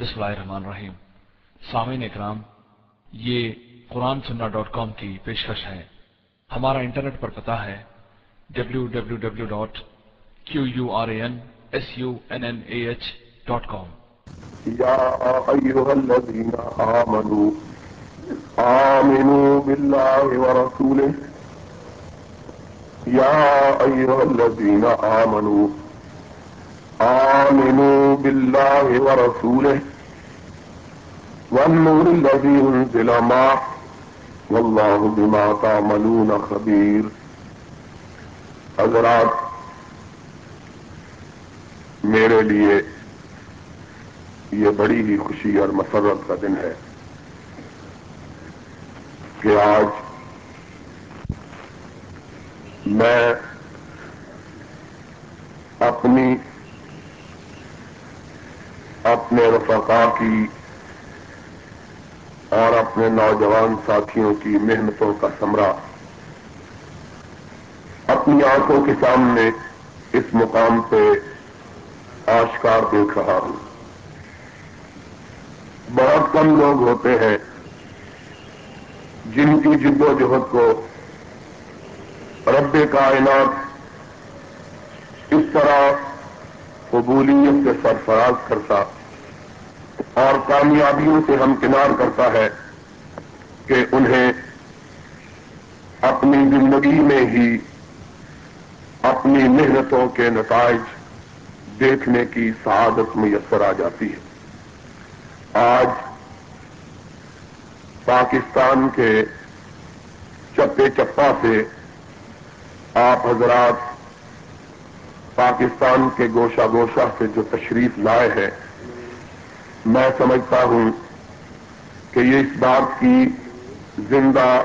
بسم اللہ الرحمن الرحیم۔ سامعین اکرام، یہ قرآن سننا ڈاٹ کام کی پیشکش ہے۔ ہمارا انٹرنیٹ پر پتا ہے W W W dot Q U R A N S U N N A H dot com يا أيها الذين آمنوا آمنوا بالله ورسوله يا أيها الذين آمنوا آمنوا بالله ورسوله والنور الذي انزل معه والله بما تعملون خبير حضرات، میرے لیے یہ بڑی ہی خوشی اور مسرت کا دن ہے کہ آج میں اپنی اپنے رفقا کی اور اپنے نوجوان ساتھیوں کی محنتوں کا سمرا۔ اپنی آنکھوں کے سامنے اس مقام پہ آشکار دیکھ رہا ہوں۔ بہت کم لوگ ہوتے ہیں جن کی جد و جہد کو رب کائنات اس طرح قبولیت سے سرفراز کرتا۔ کامیابیوں سے ہمکنار کرتا ہے کہ انہیں اپنی زندگی میں ہی اپنی محنتوں کے نتائج دیکھنے کی سعادت میسر آ جاتی ہے۔ آج پاکستان کے چپے چپا سے آپ حضرات پاکستان کے گوشہ گوشہ سے جو تشریف لائے ہیں میں سمجھتا ہوں کہ یہ اس بات کی زندہ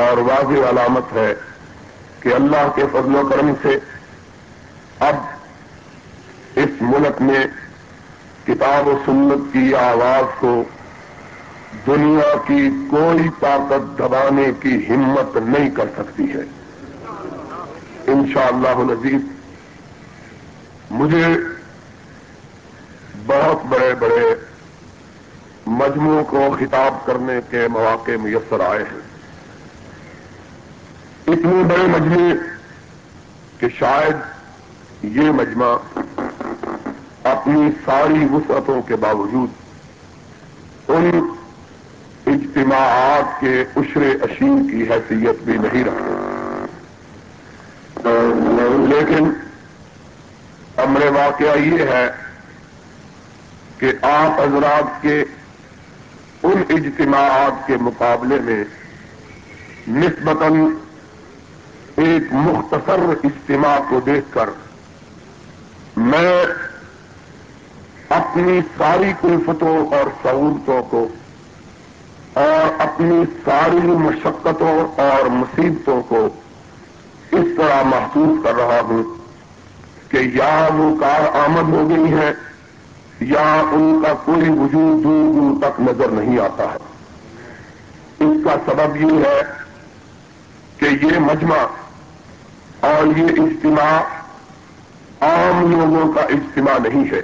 اور واضح علامت ہے کہ اللہ کے فضل و کرم سے اب اس ملک میں کتاب و سنت کی آواز کو دنیا کی کوئی طاقت دبانے کی ہمت نہیں کر سکتی ہے۔ انشاءاللہ اللہ مجھے بہت بڑے بڑے مجموعوں کو خطاب کرنے کے مواقع میسر آئے ہیں۔ اتنے بڑے مجموعے کہ شاید یہ مجمع اپنی ساری وسعتوں کے باوجود ان اجتماعات کے عشر اشیم کی حیثیت بھی نہیں رکھتے۔ لیکن امر واقعہ یہ ہے کہ آپ حضرات کے ان اجتماعات کے مقابلے میں نسبتاً ایک مختصر اجتماع کو دیکھ کر میں اپنی ساری کلفتوں اور سہولتوں کو اور اپنی ساری مشقتوں اور مصیبتوں کو اس طرح محسوس کر رہا ہوں کہ یا وہ کار آمد ہو گئی ہے یا ان کا کوئی وجود دور دور تک نظر نہیں آتا ہے۔ اس کا سبب یہ ہے کہ یہ مجمع اور یہ اجتماع عام لوگوں کا اجتماع نہیں ہے۔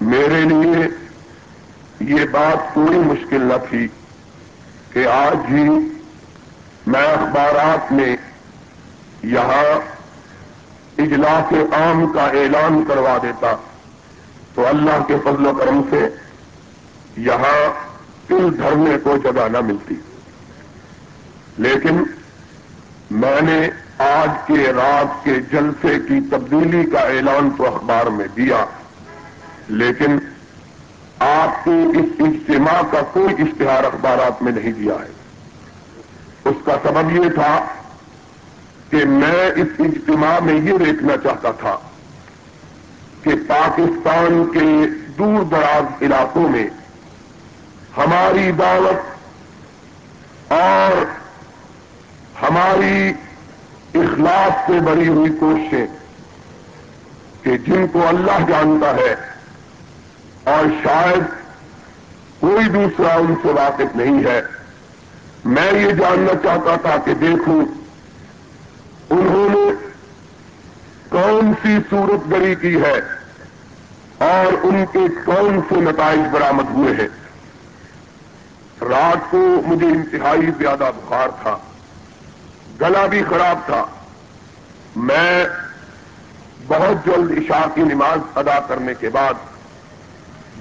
میرے لیے یہ بات کوئی مشکل نہ تھی کہ آج ہی میں اخبارات میں یہاں اجلاس عام کا اعلان کروا دیتا۔ تو اللہ کے فضل و کرم سے یہاں تل دھرنے کو جگہ نہ ملتی۔ لیکن میں نے آج کے رات کے جلسے کی تبدیلی کا اعلان تو اخبار میں دیا، لیکن آپ کو اس اجتماع کا کوئی اشتہار اخبارات میں نہیں دیا ہے۔ اس کا سبب یہ تھا کہ میں اس اجتماع میں یہ دیکھنا چاہتا تھا کہ پاکستان کے دور دراز علاقوں میں ہماری دعوت اور ہماری اخلاق سے بڑی ہوئی کوششیں کہ جن کو اللہ جانتا ہے اور شاید کوئی دوسرا ان سے واقف نہیں ہے، میں یہ جاننا چاہتا تھا کہ دیکھوں، انہوں نے کون سی صورت گری کی ہے؟ اور ان کے کون سے نتائج برآمد ہوئے ہیں۔ رات کو مجھے انتہائی زیادہ بخار تھا۔ گلا بھی خراب تھا۔ میں بہت جلد عشاء کی نماز ادا کرنے کے بعد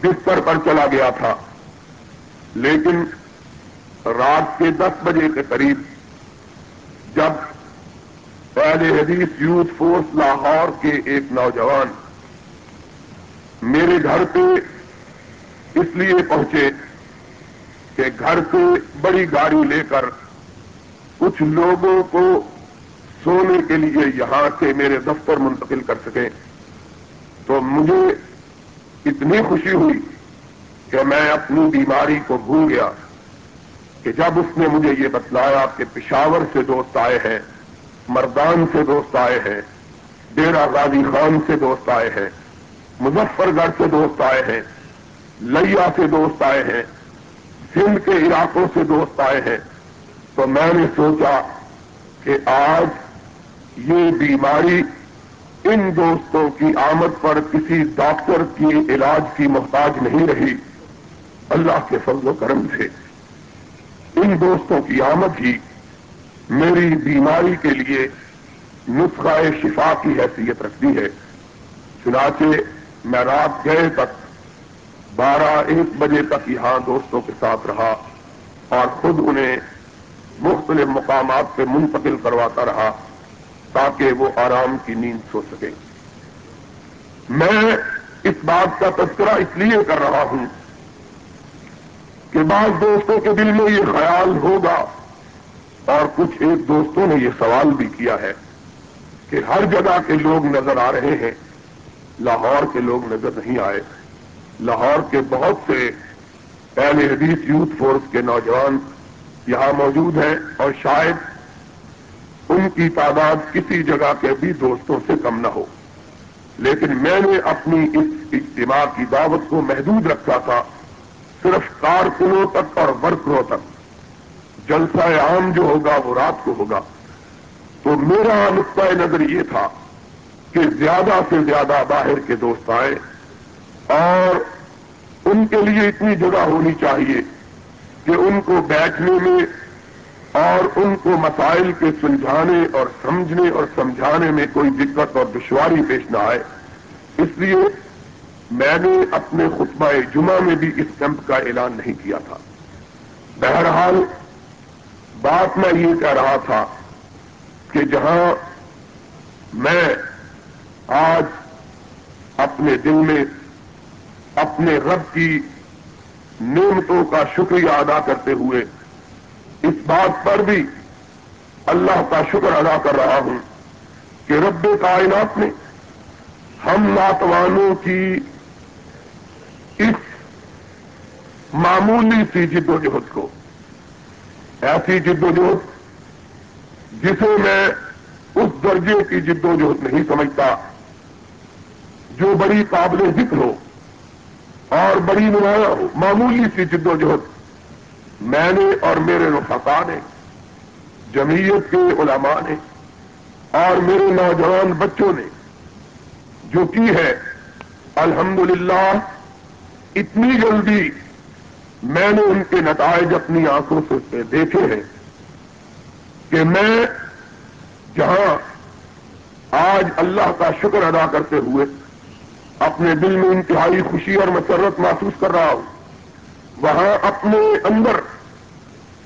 بستر پر چلا گیا تھا۔ لیکن رات کے دس بجے کے قریب جب پہلے حدیث یوتھ فورس لاہور کے ایک نوجوان میرے گھر پہ اس لیے پہنچے کہ گھر سے بڑی گاڑی لے کر کچھ لوگوں کو سونے کے لیے یہاں سے میرے دفتر منتقل کر سکیں تو مجھے اتنی خوشی ہوئی کہ میں اپنی بیماری کو بھول گیا کہ جب اس نے مجھے یہ بتلایا کہ پشاور سے دوست آئے ہیں، مردان سے دوست آئے ہیں ڈیرا غازی خان سے دوست آئے ہیں مظفر گڑھ سے دوست آئے ہیں لیا سے دوست آئے ہیں سندھ کے علاقوں سے دوست آئے ہیں۔ تو میں نے سوچا کہ آج یہ بیماری ان دوستوں کی آمد پر کسی ڈاکٹر کی علاج کی محتاج نہیں رہی۔ اللہ کے فضل و کرم سے ان دوستوں کی آمد ہی میری بیماری کے لیے نسخہ شفا کی حیثیت رکھتی ہے۔ چنانچہ میں رات گئے تک بارہ ایک بجے تک یہاں دوستوں کے ساتھ رہا اور خود انہیں مختلف مقامات پہ منتقل کرواتا رہا تاکہ وہ آرام کی نیند سو سکے۔ میں اس بات کا تذکرہ اس لیے کر رہا ہوں کہ بعض دوستوں کے دل میں یہ خیال ہوگا اور کچھ ایک دوستوں نے یہ سوال بھی کیا ہے کہ ہر جگہ کے لوگ نظر آ رہے ہیں لاہور کے لوگ نظر نہیں آئے۔ لاہور کے بہت سے پہلے حدیث یوتھ فورس کے نوجوان یہاں موجود ہیں اور شاید ان کی تعداد کسی جگہ کے بھی دوستوں سے کم نہ ہو۔ لیکن میں نے اپنی اس اجتماع کی دعوت کو محدود رکھا تھا، صرف کارکنوں تک اور ورکروں تک۔ جلسہ عام جو ہوگا وہ رات کو ہوگا۔ تو میرا نقطۂ نظر یہ تھا کہ زیادہ سے زیادہ باہر کے دوست آئے اور ان کے لیے اتنی جگہ ہونی چاہیے کہ ان کو بیٹھنے میں اور ان کو مسائل کے سلجھانے اور سمجھنے اور سمجھانے میں کوئی دقت اور دشواری پیش نہ آئے۔ اس لیے میں نے اپنے خطبہ جمعہ میں بھی اس کیمپ کا اعلان نہیں کیا تھا۔ بہرحال بات میں یہ کہہ رہا تھا کہ جہاں میں آج اپنے دل میں اپنے رب کی نعمتوں کا شکریہ ادا کرتے ہوئے اس بات پر بھی اللہ کا شکر ادا کر رہا ہوں کہ رب کائنات نے ہم ناتوانوں کی اس معمولی سی جد و جہد کو، ایسی جد و جہد جسے میں اس درجے کی جد و جہد نہیں سمجھتا جو بڑی قابل ذکر ہو اور بڑی نمایاں ہو، معمولی سی جد و جہد میں نے اور میرے رفقا نے، جمعیت کے علماء نے اور میرے نوجوان بچوں نے جو کی ہے، الحمدللہ، اتنی جلدی میں نے ان کے نتائج اپنی آنکھوں سے دیکھے ہیں کہ میں جہاں آج اللہ کا شکر ادا کرتے ہوئے اپنے دل میں انتہائی خوشی اور مسرت محسوس کر رہا ہوں۔ وہاں اپنے اندر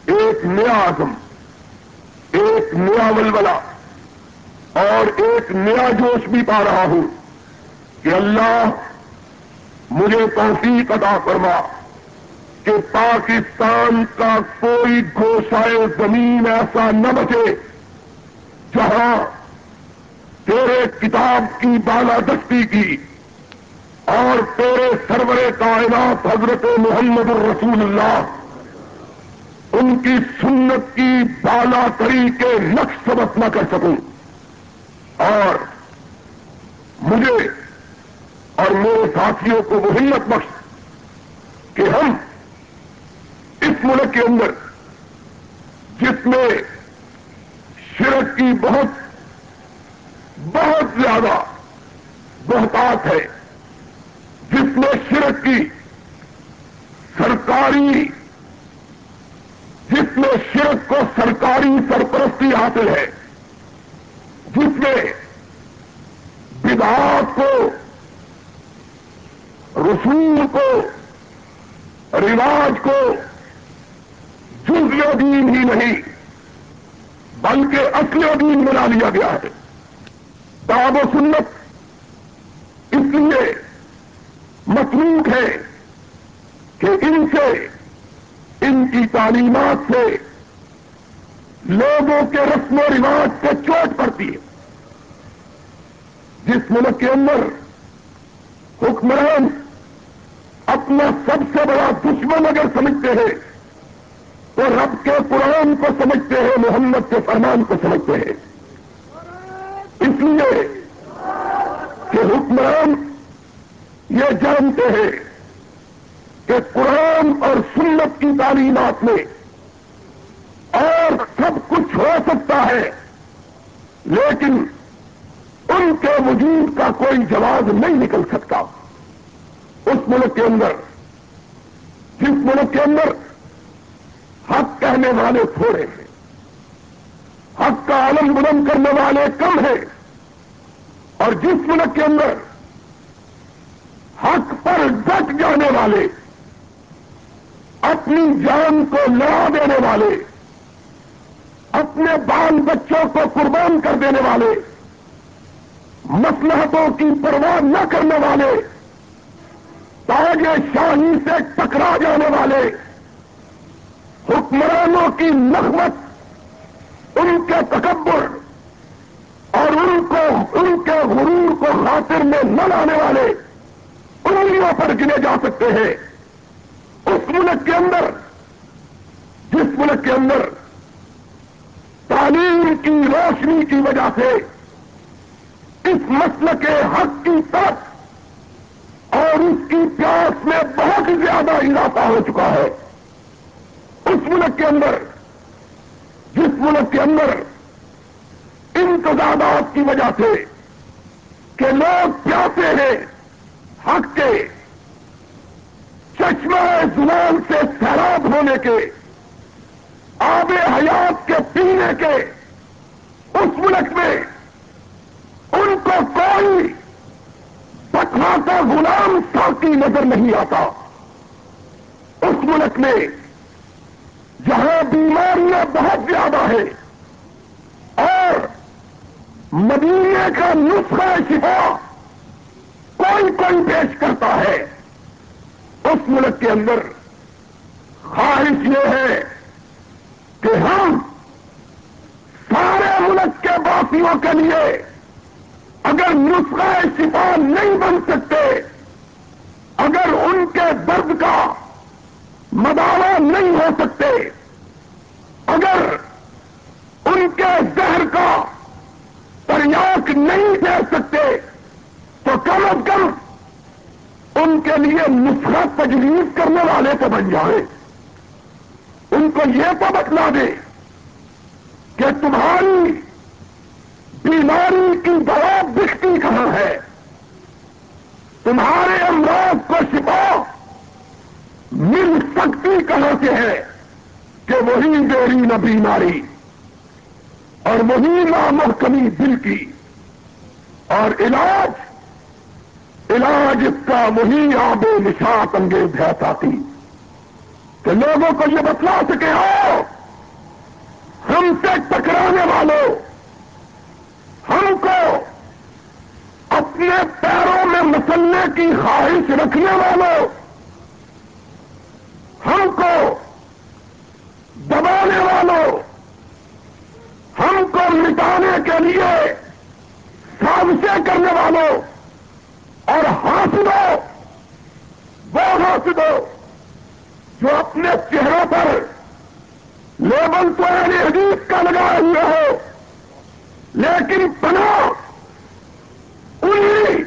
ایک نیا عزم، ایک نیا ولولا اور ایک نیا جوش بھی پا رہا ہوں کہ اللہ مجھے توفیق ادا فرما کہ پاکستان کا کوئی گوشائے زمین ایسا نہ بچے جہاں تیرے کتاب کی بالادستی کی اور تیرے سرور کائنات حضرت محمد الرسول اللہ ان کی سنت کی بالا تری کے نقش سبق نہ کر سکوں۔ اور مجھے اور میرے ساتھیوں کو وہ ہمت بخش کہ ہم اس ملک کے اندر، جس میں شرک کی بہت بہت زیادہ بہتات ہے جس میں شرک کی، سرکاری، جس میں شرک کو سرکاری سرپرستی حاصل ہے، جس میں بدعات کو، رسول کو، رواج کو جزو دین ہی نہیں، بلکہ اصل دین بنا لیا گیا ہے۔ تاب و سنت اس لیے مصروف ہے کہ ان سے، ان کی تعلیمات سے لوگوں کے رسم و رواج سے چوٹ پڑتی ہے۔ جس ملک کے اندر حکمران اپنا سب سے بڑا دشمن اگر سمجھتے ہیں، تو رب کے قرآن کو سمجھتے ہیں، محمد کے فرمان کو سمجھتے ہیں۔ اس لیے کہ حکمران یہ جانتے ہیں کہ قرآن اور سنت کی تعلیمات میں اور سب کچھ ہو سکتا ہے، لیکن ان کے وجود کا کوئی جواب نہیں نکل سکتا۔ اس ملک کے اندر، جس ملک کے اندر حق کہنے والے تھوڑے ہیں، حق کا عالم بلند کرنے والے کم ہیں، اور جس ملک کے اندر حق پر ڈٹ جانے والے، اپنی جان کو لڑا دینے والے، اپنے بال بچوں کو قربان کر دینے والے مسلحتوں کی پرواہ نہ کرنے والے، تاج شاہی سے ٹکرا جانے والے، حکمرانوں کی نخمت ان کے تکبر اور ان کو، ان کے غرور کو خاطر میں نہ لانے والے۔ انگلیوں پر گنے جا سکتے ہیں۔ اس ملک کے اندر، جس ملک کے اندر تعلیم کی روشنی کی وجہ سے اس مسل کے حق کی طرف اور اس کی پیاس میں بہت زیادہ اضافہ ہو چکا ہے۔ اس ملک کے اندر، جس ملک کے اندر انتظامات کی وجہ سے کہ لوگ پیاسے ہیں۔ حق کے چشمہ زبان سے سیراب ہونے کے، آب حیات کے پینے کے، اس ملک میں ان کو کوئی پتھا کا غلام ساکی نظر نہیں آتا۔ اس ملک میں جہاں بیماریاں بہت زیادہ ہیں اور مدینے کا نسخہ شفا کوئی کوئی پیش کرتا ہے۔ اس ملک کے اندر خواہش یہ ہے کہ ہم سارے ملک کے باسیوں کے لیے اگر نسخہ شفا نہیں بن سکتے، اگر ان کے درد کا مداوع نہیں ہو سکتے، اگر ان کے زہر کا پریاک نہیں دے سکتے تو کم از کم ان کے لیے نسخہ تجویز کرنے والے تو بن جائیں ان کو یہ تو بتلا دے کہ تمہاری بیماری کی دوا بکتی کہاں ہے؟ تمہارے امراض کو شفا مل سکتی کہاں سے ہے کہ وہی دیری نہ بیماری اور وہی نہ محکمی دل کی اور علاج علاج اس کا وہی آب نشاط انگیز ہے ساتھی۔ کہ لوگوں کو یہ بتلا سکے آؤ ہم سے ٹکرانے والوں ہم کو اپنے پیروں میں مسلنے کی خواہش رکھنے والوں ہم کو دبانے والوں ہم کو مٹانے کے لیے سازشیں کرنے والوں اور حاصلوں وہ حاصلوں جو اپنے چہروں پر لیبل تو اہل حدیث کا لگایا ہوا ہو لیکن پنا انہیں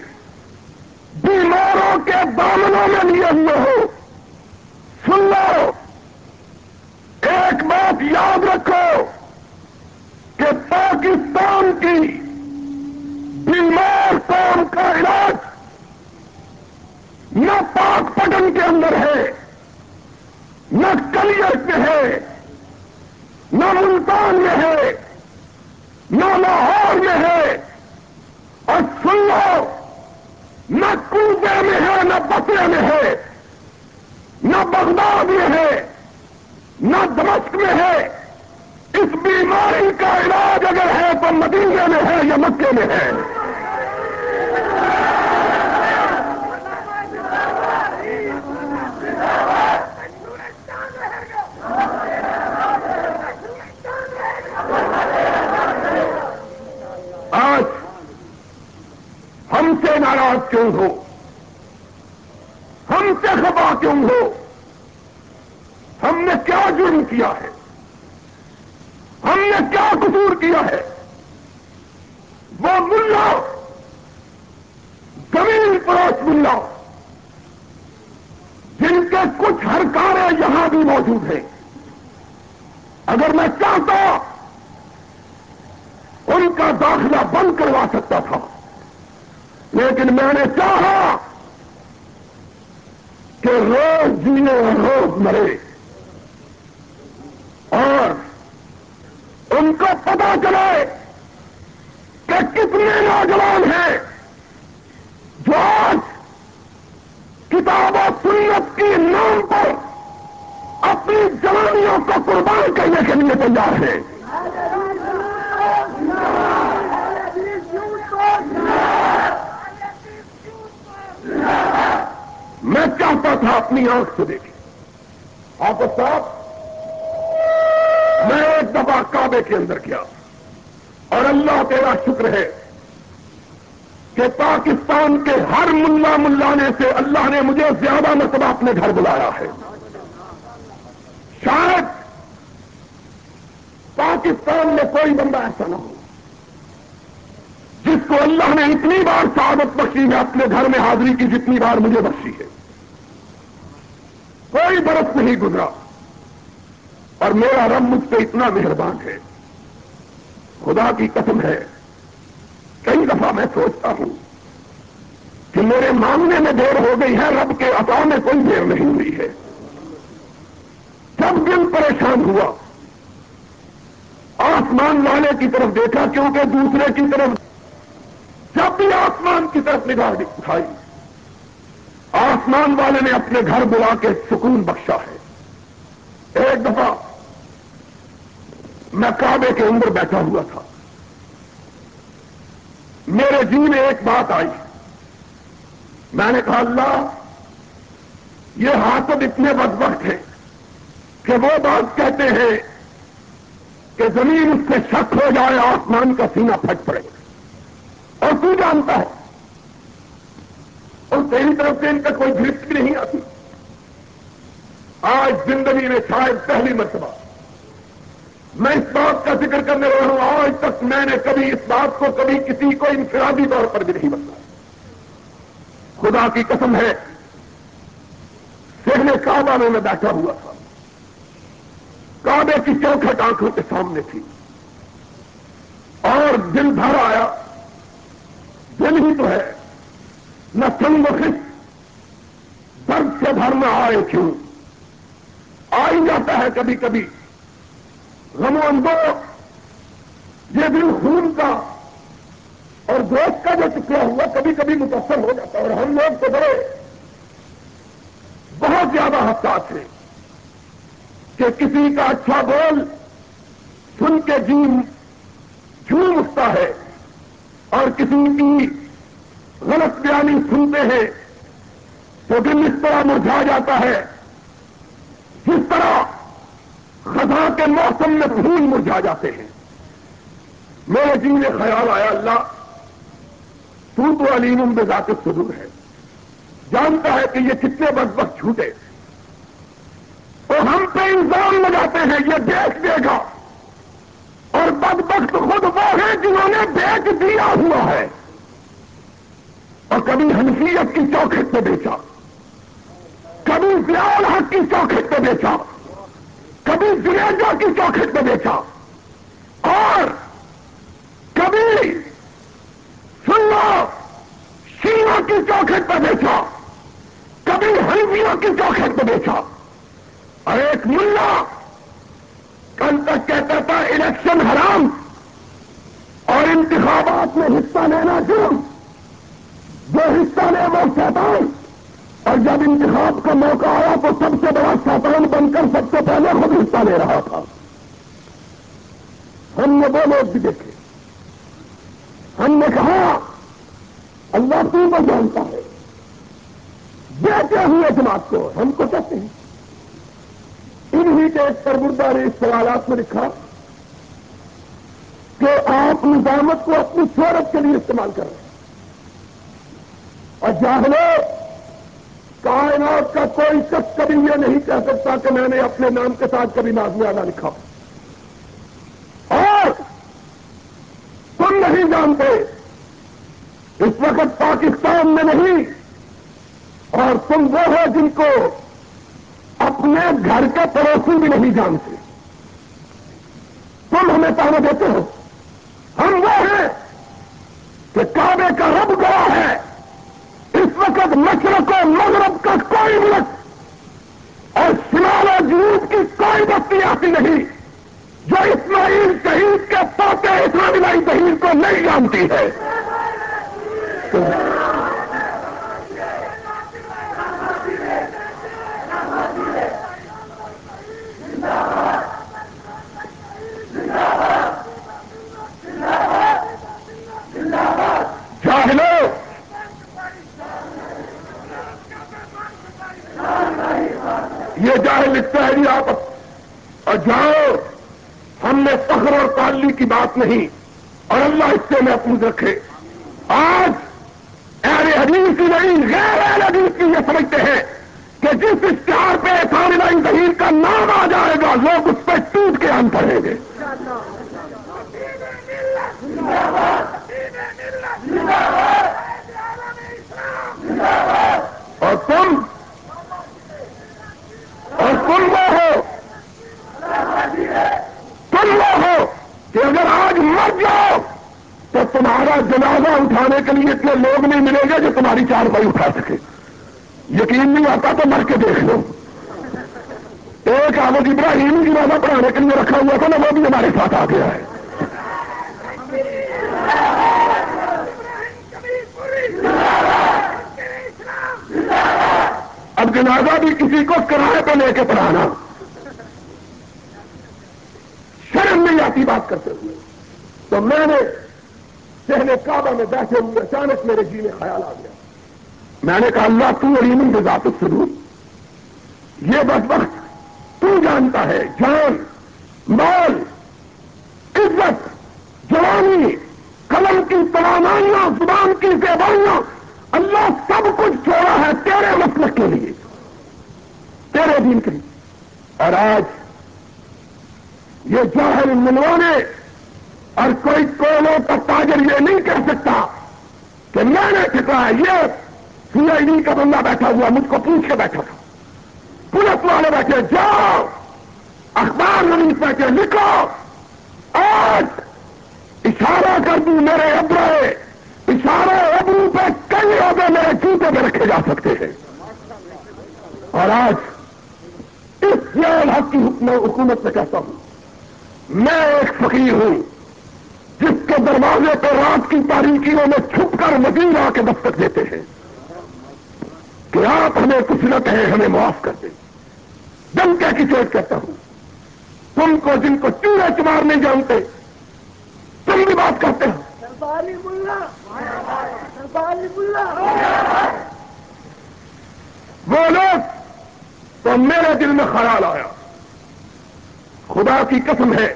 بیماروں کے دامنوں میں لیے ہوئے ہو سن لو، ایک بات یاد رکھو کہ پاکستان کی بیمار قوم کا علاج لندن کے اندر ہے، نہ کلیئر میں ہے، نہ ملتان میں ہے، نہ لاہور میں ہے۔ اور سن لو، نہ کوبے میں ہے، نہ بسرے میں ہے، نہ بغداد میں ہے، نہ دمشق میں ہے۔ اس بیماری کا علاج اگر ہے تو مدینے میں ہے یا مکے میں ہے۔ ناراض کیوں ہو؟ ہم سے خبا کیوں ہو؟ ہم نے کیا جرم کیا ہے؟ ہم نے کیا قصور کیا ہے؟ وہ ملا، زمین پروش ملا، جن کے کچھ ہرکاریں یہاں بھی موجود ہیں۔ اگر میں چاہتا، ان کا داخلہ بند کروا سکتا تھا۔ لیکن میں نے چاہا کہ روز جینے اور روز مرے اور ان کو پتا چلے کہ کتنے نوجوان ہیں جو آج کتاب و سنت کی نام پر اپنی جوانیوں کو قربان کرنے کے لیے تیار ہیں۔ میں چاہتا تھا اپنی آنکھ سے دیکھیں۔ آپ صاحب میں ایک دفعہ کعبے کے اندر کیا اور اللہ تیرا شکر ہے کہ پاکستان کے ہر ملا ملانے سے اللہ نے مجھے زیادہ مرتبہ اپنے گھر بلایا ہے۔ شاید پاکستان میں کوئی بندہ ایسا نہ ہو جس کو اللہ نے اتنی بار سعادت بخشی ہے، اپنے گھر میں حاضری کی جتنی بار مجھے بخشی ہے۔ کوئی برس نہیں گزرا۔ اور میرا رب مجھ پہ اتنا مہربان ہے۔ خدا کی قسم ہے۔ کئی دفعہ میں سوچتا ہوں کہ میرے مانگنے میں دیر ہو گئی ہے، رب کے عطا میں کوئی دیر نہیں ہوئی ہے۔ جب دل پریشان ہوا۔ آسمان والے کی طرف دیکھا، کیونکہ دوسرے کی طرف جب بھی آسمان کی طرف نگاہ دکھائی آسمان والے نے اپنے گھر بلا کے سکون بخشا ہے۔ ایک دفعہ میں کعبے کے اندر بیٹھا ہوا تھا۔ میرے جی میں ایک بات آئی۔ میں نے کہا، اللہ، یہ حاصل اتنے بد وقت ہے کہ وہ بات کہتے ہیں کہ زمین اس سے شک ہو جائے آسمان کا سینہ پھٹ پڑے۔ اور تو جانتا ہے اور تیری طرف سے ان کا کوئی گرفت بھی نہیں آتی آج زندگی میں شاید پہلی مرتبہ۔ میں اس بات کا ذکر کرنے والا ہوں، آج تک میں نے کبھی اس بات کو کبھی کسی کو انفرادی طور پر بھی نہیں بتایا۔ خدا کی قسم ہے سہنے کعبہ میں میں بیٹھا ہوا تھا۔ کعبے کی چوکھٹ آنکھوں کے سامنے تھی۔ اور دل بھر آیا، دل ہی تو ہے۔ نہ سنگ خس درد سے بھرنا آئے کیوں؟ آ ہی جاتا ہے کبھی کبھی غم و اندو یہ دل خون کا اور دوست کا جو ٹکڑا ہوا کبھی کبھی متاثر ہو جاتا ہے اور ہم لوگ تو بڑے بہت زیادہ حساس ہیں کہ کسی کا اچھا بول سن کے جیم جھوم اٹھتا ہے اور کسی کی غلط بیانی سنتے ہیں تو دل اس طرح مرجھا جاتا ہے۔ جس طرح خزاں کے موسم میں پھول مرجھا جاتے ہیں۔ میرے جی میں خیال آیا اللہ، تو تو علیم بے ذات صدور ہے۔ جانتا ہے کہ یہ کتنے بد وقت چھوٹے تو ہم پہ الزام لگاتے ہیں، یہ بیچ دے گا۔ اور بد وقت خود وہ ہیں جنہوں نے بیچ دیا ہوا ہے۔ اور کبھی حنفیت کی چوکھٹ پہ بیچا۔ کبھی زیال حق کی چوکھٹ پہ بیچا۔ کبھی زریجا کی چوکھٹ پہ بیچا۔ اور کبھی سن لو شیوا کی چوکھٹ پہ بیچا۔ کبھی بیویوں کی چوکھٹ پہ بیچا۔ اور ایک ملا کل تک کہتا تھا، الیکشن حرام اور انتخابات میں حصہ لینا جرم۔ جو حصہ لے وہ شیطان۔ اور جب انتخاب کا موقع آیا تو سب سے بڑا شیطان بن کر سب سے پہلے خود حصہ لے رہا تھا۔ ہم نے وہ لوگ بھی دیکھے۔ ہم نے کہا، اللہ تو کو جانتا ہے۔ بیٹے ہوئے جماعت کو۔ ہم کو کہتے ہیں۔ انہی کے ایک سربردہ نے اس سوالات میں لکھا کہ آپ نظامت کو اپنی شہرت کے لیے استعمال کر رہے ہیں۔ اور جاہلے کائنات کا کوئی شخص کبھی یہ نہیں کہہ سکتا کہ میں نے اپنے نام کے ساتھ کبھی نازمیانہ لکھا۔ اور تم نہیں جانتے، اس وقت پاکستان میں نہیں، اور تم وہ ہو جن کو اپنے گھر کے پڑوسی بھی نہیں جانتے۔ تم ہمیں تانا دیتے ہو۔ ہم وہ ہیں کہ کعبے کا رب گوا ہے اس وقت مشرق عرب کا کوئی ملک اور شمال و جنوب کی کوئی بستی ایسی نہیں جو اسماعیل شہید کے پوتے اسلامی لائی شہید کو نہیں جانتی ہے یہ جاہل ہے آپ اور جاؤ، ہم نے فخر اور تعلی کی بات نہیں، اور اللہ اس سے محفوظ رکھے۔ آج اہل حدیث ہی نہیں غیر اہل حدیث کی یہ سمجھتے ہیں کہ جس اشتہار پہ لائن ظہیر کا نام آ جائے گا، لوگ اس پہ ٹوٹ کے ہم پڑیں گے۔ اور تم اور تم وہ ہو تم وہ ہو اگر آج مر جاؤ تو تمہارا جنازہ اٹھانے کے لیے اتنے لوگ نہیں ملیں گے جو تمہاری چار بھائی اٹھا سکے۔ یقین نہیں آتا تو مر کے دیکھ لو۔ ایک آمد ابراہیم جنازہ پڑھانے کے لیے رکھا ہوا تھا نا وہ بھی ہمارے ساتھ آ گیا ہے۔ اب جنازہ بھی کسی کو کرائے پہ لے کے پڑھانا۔ شرم آتی بات کرتے ہوئے، تو میں نے پہلے کعبہ میں بیٹھے ہوئے اچانک میرے جی میں خیال آ گیا۔ میں نے کہا، اللہ تو علیم بذات سرو یہ بد وقت تو جانتا ہے، جان، مال، عزت، جوانی، قلم کی توانائیاں، زبان کی زیبائیاں، اللہ سب کچھ چھوڑا ہے تیرے مسلک کے لیے، تیرے دن کے لیے۔ اور آج یہ جاہل ملوانے اور کوئی کولوں کا تاجر یہ نہیں کہہ سکتا کہ میں نے ہے، یہ سی آئی ڈی کا بندہ بیٹھا ہوا، مجھ کو پوچھ کے بیٹھا تھا۔ پولیس والے بیٹھے، جاؤ، اخبار نویز بیٹھے، لکھو۔ آج اشارہ کر دوں میرے ابرے اشارے ابرو پہ کئی عہدے میرے جوتے میں رکھے جا سکتے ہیں۔ اور آج اس جیل حق کی حکومت سے کہتا ہوں۔ میں ایک فقیر ہوں جس کے دروازے پہ رات کی تاریخیوں میں چھپ کر مزید آ کے دستک دیتے ہیں۔ کہ آپ ہمیں کچھ نہ کہیں ہمیں معاف کر دیں۔ دم کیا کی چوٹ کہتا ہوں۔ تم کو جن کو چوڑے چمار نہیں جانتے تم بھی بات کرتے ہو۔ وہ لوگ تو میرے دل میں خیال آیا۔ خدا کی قسم ہے۔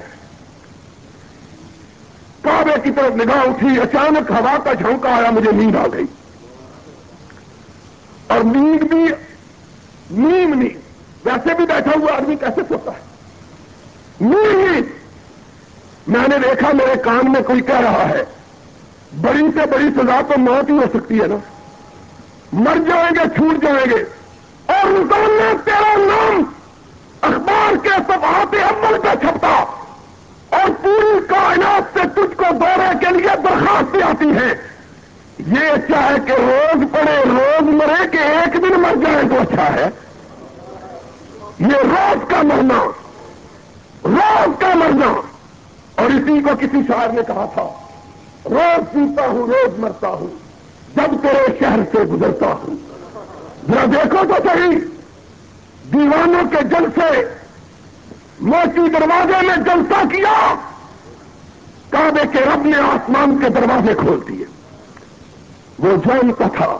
کعبے کی طرف نگاہ اٹھی، اچانک ہوا کا جھونکا آیا، مجھے نیند آ گئی۔ اور نیند بھی نیند نیند ویسے بھی بیٹھا ہوا آدمی کیسے سوتا ہے؟ نیند نیند میں نے دیکھا، میرے کان میں کوئی کہہ رہا ہے، بڑی سے بڑی سزا تو موت ہی ہو سکتی ہے نا۔ مر جائیں گے، چھوٹ جائیں گے۔ اور نے تیرا نام اخبار کے صفحات عمل پہ چھپتا اور پوری کائنات سے تجھ کو دورے کے لیے درخواستیں آتی ہیں یہ اچھا ہے کہ روز پڑے روز مرے کہ ایک دن مر جائے تو اچھا ہے۔ یہ روز کا مرنا، روز کا مرنا۔ اور اسی کو کسی شاعر نے کہا تھا، روز پیتا ہوں، روز مرتا ہوں، جب تیرے شہر سے گزرتا ہوں۔ ذرا دیکھو تو صحیح۔ دیوانوں کے جل سے موسی دروازے میں جلسہ کیا؟ کعبے کے رب نے آسمان کے دروازے کھول دیے۔ وہ جانتا تھا۔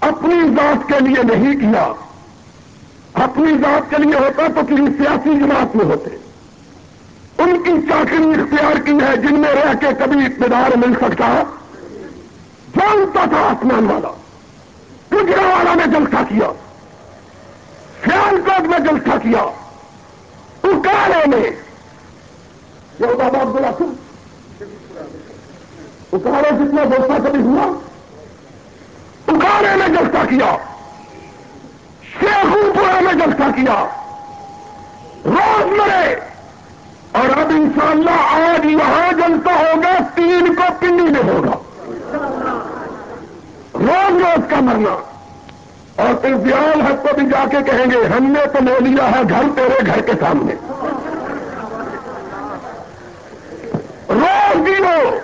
اپنی ذات کے لیے نہیں کیا۔ اپنی ذات کے لیے ہوتا تو کسی سیاسی جماعت میں ہوتے۔ ان کی چاکری اختیار کی ہے جن میں رہ کے کبھی اقتدار مل سکتا جانتا تھا آسمان والا۔ گجرا والا نے جلسہ کیا۔ سیال کوٹ میں جلسہ کیا۔ اکارے میں۔ یہ بابا بولا تم اکارے جتنا جلسہ کبھی ہوا۔ اکارے میں جلسہ کیا۔ شیخو پورا میں جلسہ کیا۔ روز مرے۔ اور اب انشاءاللہ آج یہاں جلسہ ہوگا، تین کو پنڈی میں ہوگا۔ روز روز کا مرنا۔ اور پھر حق کو بھی جا کے کہیں گے، ہم نے تو لے لیا ہے گھر تیرے گھر کے سامنے۔ روز جیو۔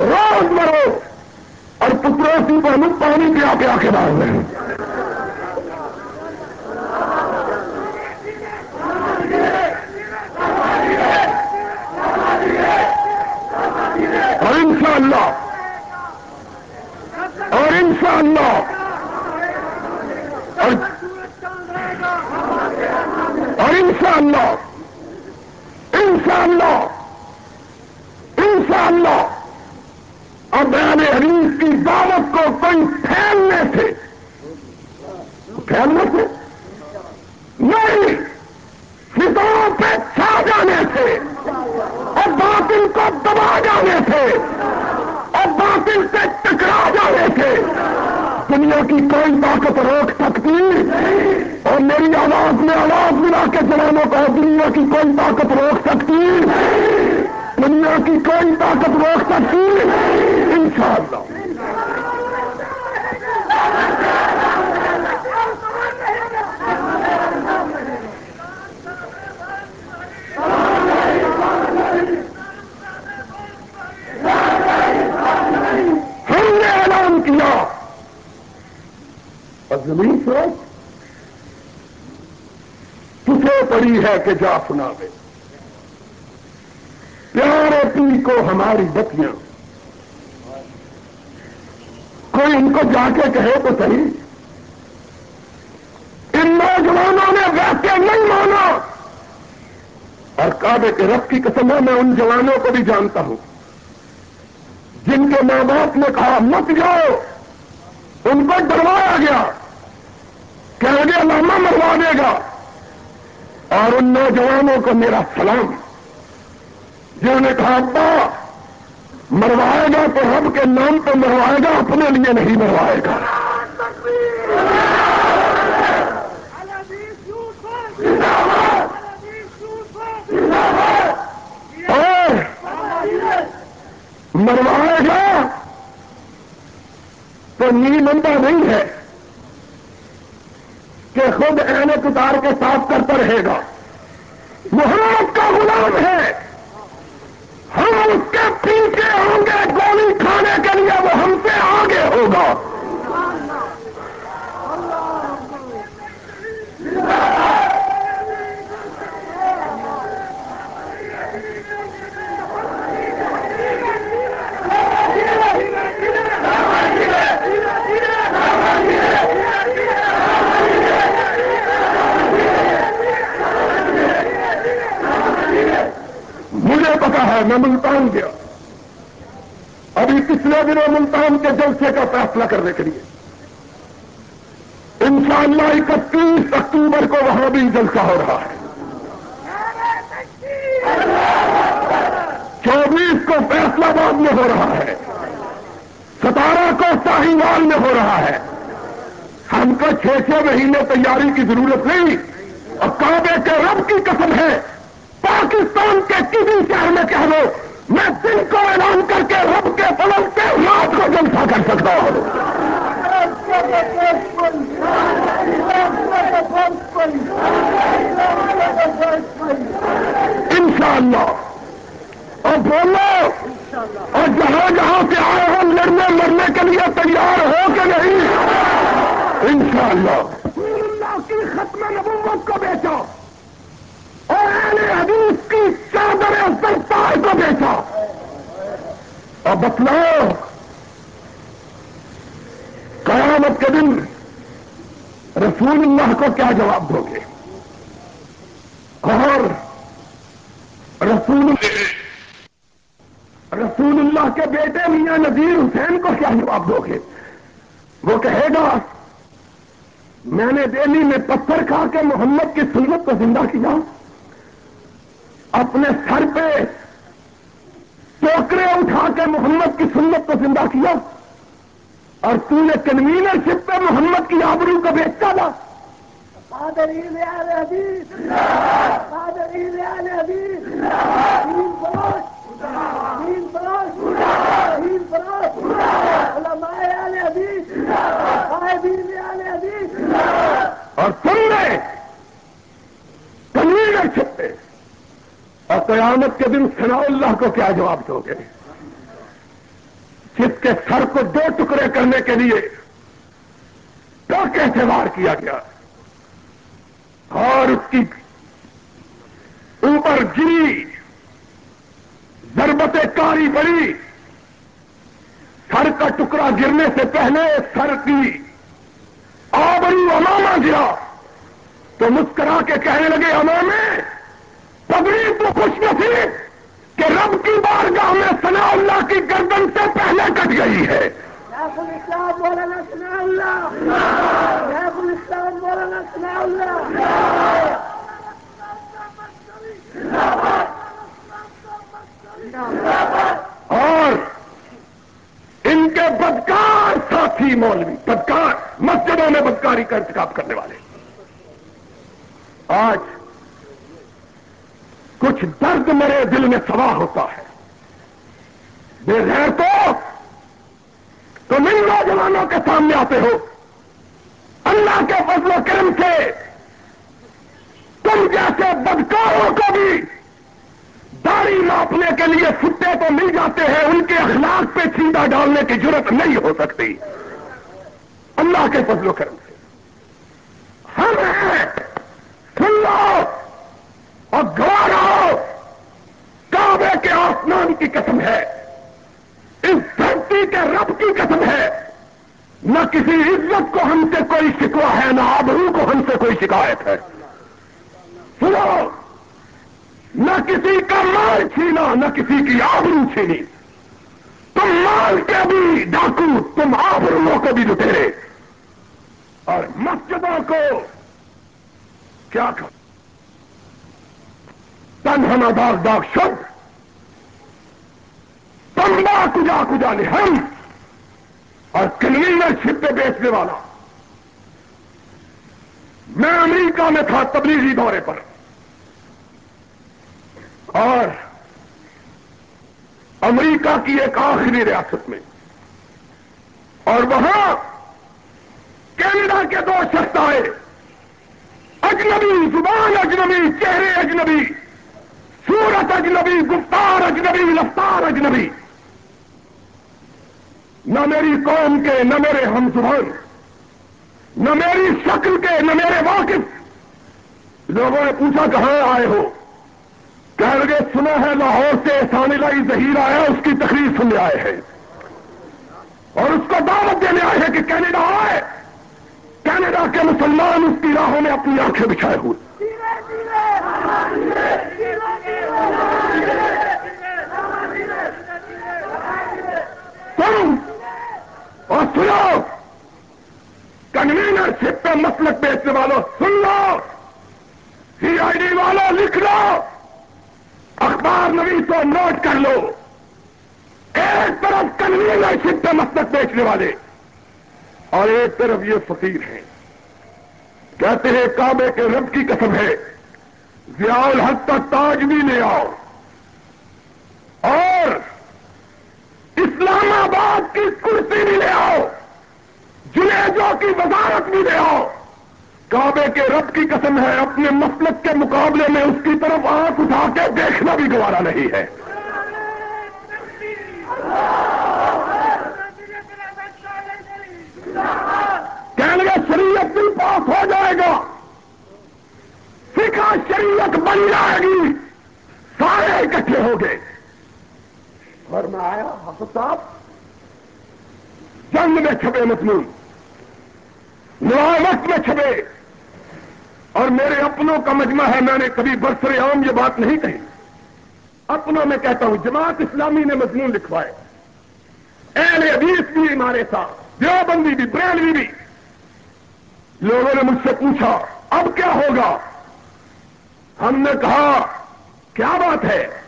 روز مرو۔ اور پتروں کی پر پانی پیا پیا کے مار رہے۔ ہیں اور انشاءاللہ اور انشاءاللہ اور اور انشاءاللہ انشاءاللہ انشاءاللہ اور بیان حدیث کی دعوت کو کوئی پھیلنے سے پھیلنے سے نہیں فضاؤں پہ چھا جانے سے اور باطل کو دبا جانے سے اور باطل سے ٹکرا جانے سے۔ دنیا کی کوئی طاقت روک سکتی؟ اور میری آواز میں آواز ملا کے جوانوں کو دنیا کی کوئی طاقت روک سکتی؟ دنیا کی کوئی طاقت روک سکتی؟ انشاءاللہ۔ ہم نے اعلان کیا زمین سوچ تجھے پڑی ہے کہ جا سنا دے۔ پیارے پی کو ہماری بتیاں۔ کوئی ان کو جا کے کہے تو صحیح۔ ان نوجوانوں نے ویسے نہیں مانا۔ اور کعبے کے رب کی قسم ہے، میں ان جوانوں کو بھی جانتا ہوں۔ جن کے ماں باپ نے کہا، مت جاؤ۔ ان کو ڈروایا گیا۔ کہ گے علامہ مروا دے گا۔ اور ان نوجوانوں کو میرا سلام۔ جنہوں نے کہا، ابا مروائے گا تو رب کے نام پہ مروائے گا، اپنے لیے نہیں مروائے گا۔ اور مروائے گا تو نیمندہ نہیں ہے۔ کہ خود این اتار کے ساتھ کرتا رہے گا۔ محمد کا غلام ہے۔ ہم اس کے پیچھے ہوں گے، گولی کھانے کے لیے وہ ہم سے آگے ہوگا۔ میں ملتان گیا۔ ابھی پچھلے دنوں ملتان کے جلسے کا فیصلہ کرنے کے لیے۔ انشاءاللہ اکتیس اکتوبر کو وہاں بھی جلسہ ہو رہا ہے۔ چوبیس کو فیصلہ باد میں ہو رہا ہے۔ ستارہ کو ساہیوال میں ہو رہا ہے۔ ہم کو چھ چھ مہینے تیاری کی ضرورت نہیں۔ اور کعبے کے رب کی قسم ہے۔ پاکستان کے کسی شہر میں کہہ دو، میں دن کو اعلان کر کے رب کے فلم سے رات کو جلسہ کر سکتا ہوں۔ انشاءاللہ۔ اور بولو، اور جہاں جہاں سے آئے ہو لڑنے مرنے کے لیے تیار ہو کہ نہیں، انشاءاللہ۔ اللہ کی ختم نبوت کو بیچو۔ اور اہل حدیث کی چادر سرتار کو بیچا اور بتلاؤ، قیامت کے دن رسول اللہ کو کیا جواب دو گے؟ اور رسول رسول اللہ کے بیٹے میاں نذیر حسین کو کیا جواب دو گے؟ وہ کہے گا، میں نے دہلی میں پتھر کھا کے محمد کی سنت کو زندہ کیا۔ اپنے سر پہ ٹوکرے اٹھا کے محمد کی سنت کو زندہ کیا اور تو نے کنوینر شپ پہ محمد کی آبرو کو بیچتا تھا۔ اور تم نے کنوینر شپ پہ اور قیامت کے دن سنا اللہ کو کیا جواب دو گے؟ جس کے سر کو دو ٹکڑے کرنے کے لیے کیسے وار کیا گیا اور اس کی اوپر گری ضربت کاری بڑی، سر کا ٹکڑا گرنے سے پہلے سر کی آبری اماما گرا تو مسکرا کے کہنے لگے امامے پگڑی تو خوش نصیب کہ رب کی بارگاہ میں سنا اللہ کی گردن سے پہلے کٹ گئی ہے۔ اور ان کے بدکار ساتھی مولوی بدکار مسجدوں میں بدکاری کا انتخاب کرنے والے۔ آج کچھ درد میرے دل میں سوا ہوتا ہے۔ بے غیر تو تم ان نوجوانوں کے سامنے آتے ہو۔ اللہ کے فضل و کرم سے تم جیسے بدکاروں کو بھی داڑھی ناپنے کے لیے فٹے تو مل جاتے ہیں، ان کے اخلاق پہ چھینڈا ڈالنے کی ضرورت نہیں ہو سکتی۔ اللہ کے فضل و کرم سے۔ ہم ہیں۔ سن لو۔ اور گوا رہو! کعبے کے آسمان کی قسم ہے۔ اس دھرتی کے رب کی قسم ہے۔ نہ کسی عزت کو ہم سے کوئی شکوا ہے، نہ آبرو کو ہم سے کوئی شکایت ہے۔ سنو! نہ کسی کا مال چھینا، نہ کسی کی آبرو چھینی۔ تم مال کے بھی ڈاکو، تم آبرو کو بھی لٹیرے۔ اور مسجدوں کو کیا کرو تن ہم داغ داغ شد۔ تمبا کجا کجا نے ہم۔ اور کنوینر چھپے بیچنے والا۔ میں امریکہ میں تھا تبلیغی دورے پر۔ اور امریکہ کی ایک آخری ریاست میں۔ اور وہاں کینیڈا کے دو شخص آئے۔ اجنبی زبان اجنبی، چہرے اجنبی۔ سورت اجنبی، گفتار اجنبی رفتار اجنبی۔ نہ میری قوم کے، نہ میرے ہم زبان۔ نہ میری شکل کے، نہ میرے واقف۔ لوگوں نے پوچھا، کہاں آئے ہو؟ کہہ لگے، سنا ہے، لاہور سے ثانی لائی ظہیر آیا، اس کی تقریر سننے آئے ہیں۔ اور اس کو دعوت دینے آئے ہیں کہ کینیڈا آئے۔ کینیڈا کے مسلمان اس کی راہوں میں اپنی آنکھیں بچھائے ہوئے۔ تم اور سنو۔ کنوینر شپ پہ مسلک بیچنے والوں سن لو۔ سی آئی ڈی والوں لکھ لو۔ اخبار نوی نوٹ کر لو۔ ایک طرف کنوینر شپ پہ مسلک بیچنے والے اور ایک طرف یہ فقیر ہیں۔ کہتے ہیں کعبے کے رب کی قسم ہے۔ ضیاء الحق کا تاج بھی لے آؤ۔ اور اسلام آباد کی کرسی بھی لے آؤ۔ جنیجوں کی وزارت بھی لے آؤ۔ کعبے کے رب کی قسم ہے، اپنے مسلک کے مقابلے میں اس کی طرف آنکھ اٹھا کے دیکھنا بھی گوارا نہیں ہے۔ کہیں گے شریعت بھی پاس ہو۔ سکھا شریعت بن جائے گی۔ سارے اکٹھے ہو گئے۔ اور میں آیا حافظ صاحب، جنگ میں چھپے مصنوع وقت میں چھپے۔ اور میرے اپنوں کا مجمع ہے، میں نے کبھی برسر عام یہ بات نہیں کہی۔ اپنوں میں کہتا ہوں، جماعت اسلامی نے مضمون لکھوائے۔ اہل حدیث بھی ہمارے ساتھ، دیوبندی بھی، بریلوی بھی۔ لوگوں نے مجھ سے پوچھا، اب کیا ہوگا؟ ہم نے کہا، کیا بات ہے؟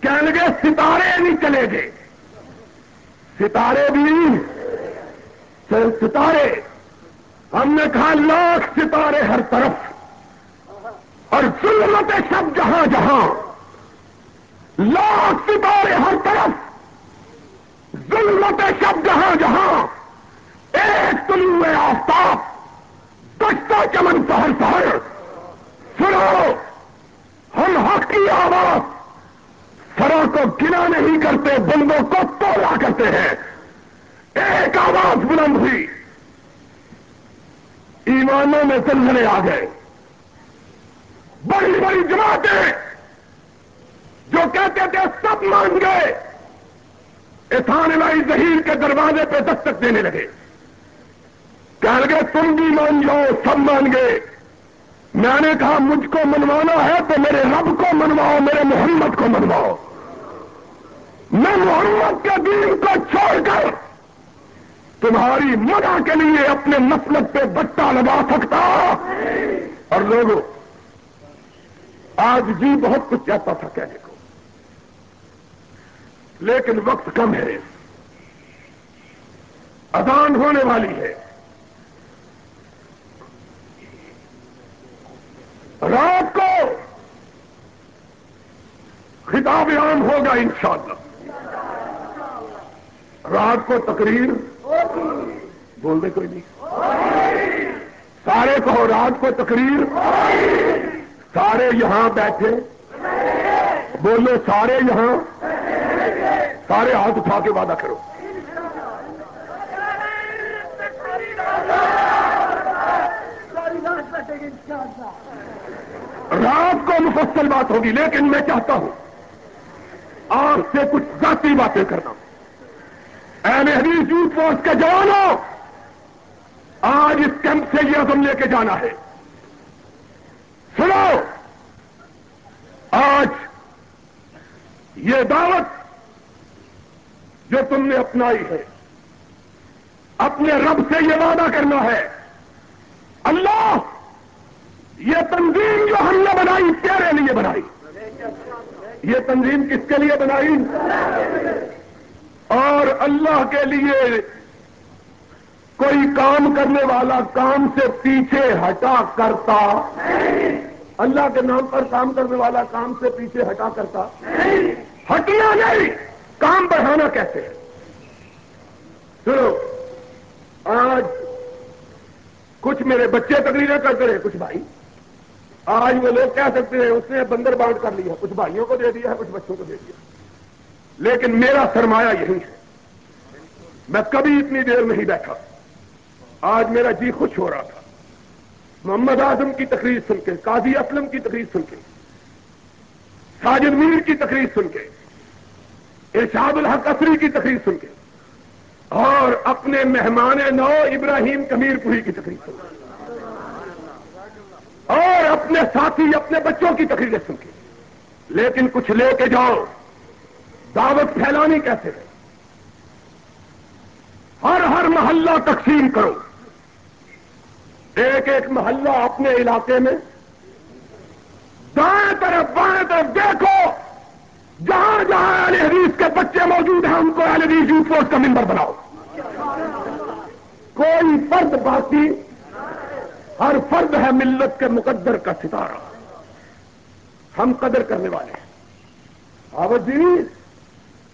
کہنے لگے، ستارے نہیں چلے گے۔ ستارے بھی ستارے۔ ہم نے کہا، لاکھ ستارے ہر طرف۔ اور ظلمت سب جہاں جہاں۔ لاکھ ستارے ہر طرف۔ ظلمت سب جہاں جہاں۔ ایک طلوع آفتاب۔ کشتا چمن سہر سہر سنو، ہم حق کی آواز سرا کو گنا نہیں کرتے، بندوں کو تولا کرتے ہیں۔ ایک آواز بلند ہوئی۔ ایمانوں میں سلسلے آ گئے۔ بڑی بڑی جماعتیں جو کہتے تھے سب مان گئے۔ احسان لائی ظہیر کے دروازے پہ دستک دینے لگے۔ کہہ لگے، تم بھی مان جاؤ، سب مان گئے۔ میں نے کہا مجھ کو منوانا ہے تو میرے رب کو منواؤ، میرے محمد کو منواؤ۔ میں محمد کے دین کو چھوڑ کر تمہاری مدع کے لیے اپنے مسلک پہ بٹا لگا سکتا اور لوگوں، آج جی بہت کچھ کہتا تھا کہنے کو۔ لیکن وقت کم ہے۔ اذان ہونے والی ہے۔ رات کو خطاب عام ہوگا انشاءاللہ۔ رات کو تقریر بول دے کوئی نہیں۔ سارے کہو رات کو تقریر۔ سارے یہاں بیٹھے۔ بولو سارے یہاں۔ سارے ہاتھ اٹھا کے وعدہ کرو۔ رات کو مفصل بات ہوگی، لیکن میں چاہتا ہوں آپ سے کچھ ذاتی باتیں کرنا۔ اہم حدیث یوتھ فورس کے جوانوں آج اس کیمپ سے یہ عزم لے کے جانا ہے۔ سنو، آج یہ دعوت جو تم نے اپنائی ہے، اپنے رب سے یہ وعدہ کرنا ہے۔ اللہ یہ تنظیم جو ہم نے بنائی تیرے لیے بنائی۔ یہ تنظیم کس کے لیے بنائی؟ اور اللہ کے لیے کوئی کام کرنے والا کام سے پیچھے ہٹا کرتا۔ اللہ کے نام پر کام کرنے والا کام سے پیچھے ہٹا کرتا۔ ہٹنا نہیں، کام بڑھانا کہتے ہیں۔ سنو، آج کچھ میرے بچے تقریریں کرتے رہے کچھ بھائی۔ آج وہ لوگ کہہ سکتے ہیں اس نے بندر بانٹ کر لیا کچھ بھائیوں کو دے دیا کچھ بچوں کو دے دیا لیکن میرا سرمایہ یہی ہے۔ میں کبھی اتنی دیر نہیں بیٹھا۔ آج میرا جی خوش ہو رہا تھا۔ محمد اعظم کی تقریر سن کے، قاضی اسلم کی تقریر سن کے، ساجد میر کی تقریر سن کے، ارشاد الحق اصری کی تقریر سن کے، اور اپنے مہمان نو ابراہیم کمیر پوری کی تقریر سن کے۔ اور اپنے ساتھی، اپنے بچوں کی تقریریں سن کے لیکن کچھ لے کے جاؤ۔ دعوت پھیلانی کیسے ہے؟ ہر ہر محلہ تقسیم کرو۔ ایک ایک محلہ اپنے علاقے میں۔ دائیں طرف، بائیں طرف دیکھو۔ جہاں جہاں اہل حدیث کے بچے موجود ہیں، ان کو اہل حدیث یوتھ فورس کا ممبر بناؤ۔ کوئی فرد باقی ہر فرد ہے ملت کے مقدر کا ستارہ۔ ہم قدر کرنے والے ہیں۔ اب جی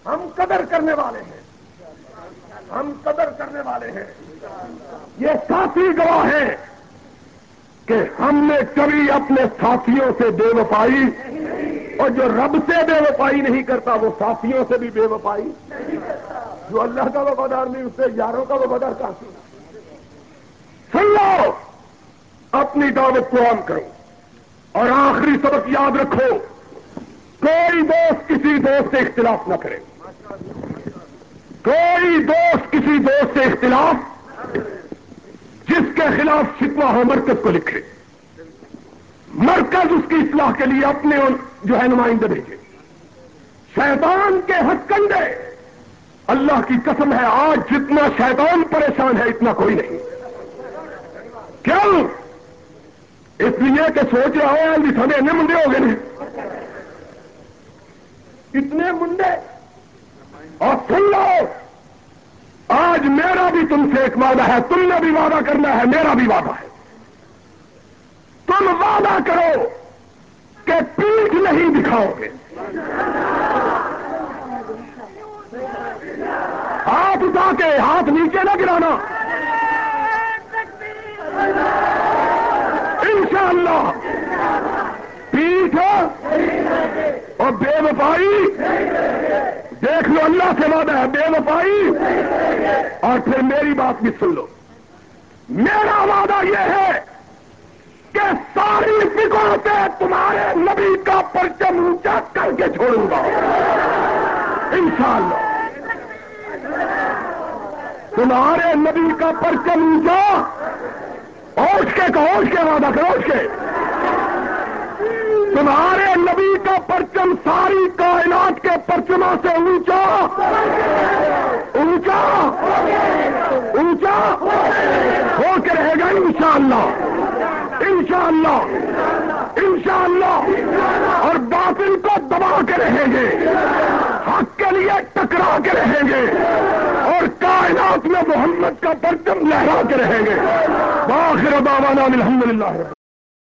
ہم قدر کرنے والے ہیں۔ ہم قدر کرنے والے ہیں۔ یہ ساتھی گواہ ہے کہ ہم نے کبھی اپنے ساتھیوں سے بے وفائی اور جو رب سے بے وفائی نہیں کرتا، وہ ساتھیوں سے بھی بے وفائی۔ جو اللہ کا وفادار نہیں اس سے یاروں کا وفادار کافی سن لو! اپنی دعوت کو عام کرو اور آخری سبق یاد رکھو، کوئی دوست کسی دوست سے اختلاف نہ کرے۔ کوئی دوست کسی دوست سے اختلاف جس کے خلاف شکوا ہو مرکز کو لکھے۔ مرکز اس کی اصلاح کے لیے اپنے جو ہے نمائندے بھیجے۔ شیطان کے ہتھکنڈے اللہ کی قسم ہے، آج جتنا شیطان پریشان ہے، اتنا کوئی نہیں۔ کیوں؟ اس لیے کہ سوچ رہا ہوں سمے منڈے ہو گئے اتنے منڈے۔ اور سن لو، آج میرا بھی تم سے ایک وعدہ ہے، تم نے بھی وعدہ کرنا ہے، میرا بھی وعدہ ہے۔ تم وعدہ کرو کہ پیٹھ نہیں دکھاؤ گے۔ ہاتھ اٹھا کے ہاتھ نیچے نہ گرانا۔ انشاءاللہ۔ پیٹھ اور بے وفائی۔ دیکھ لو اللہ سے وعدہ ہے، بے وفائی۔ اور پھر میری بات بھی سن لو۔ میرا وعدہ یہ ہے کہ ساری فکروں سے تمہارے نبی کا پرچم اونچا کر کے چھوڑوں گا۔ انشاءاللہ۔ تمہارے نبی کا پرچم اونچا اوش کے اوش کے وعدہ کرو اوش کے۔ تمہارے نبی کا پرچم ساری کائنات کے پرچما سے اونچا۔ اونچا۔ اونچا۔ ہو کے رہے گا انشاءاللہ۔ انشاءاللہ۔ انشاءاللہ۔ اور باطل کو دبا کے رہیں گے۔ حق کے لیے ٹکرا کے رہیں گے۔ کائنات میں محمد کا پرچم لہرا کے رہیں گے۔ باخر بابا الحمد للہ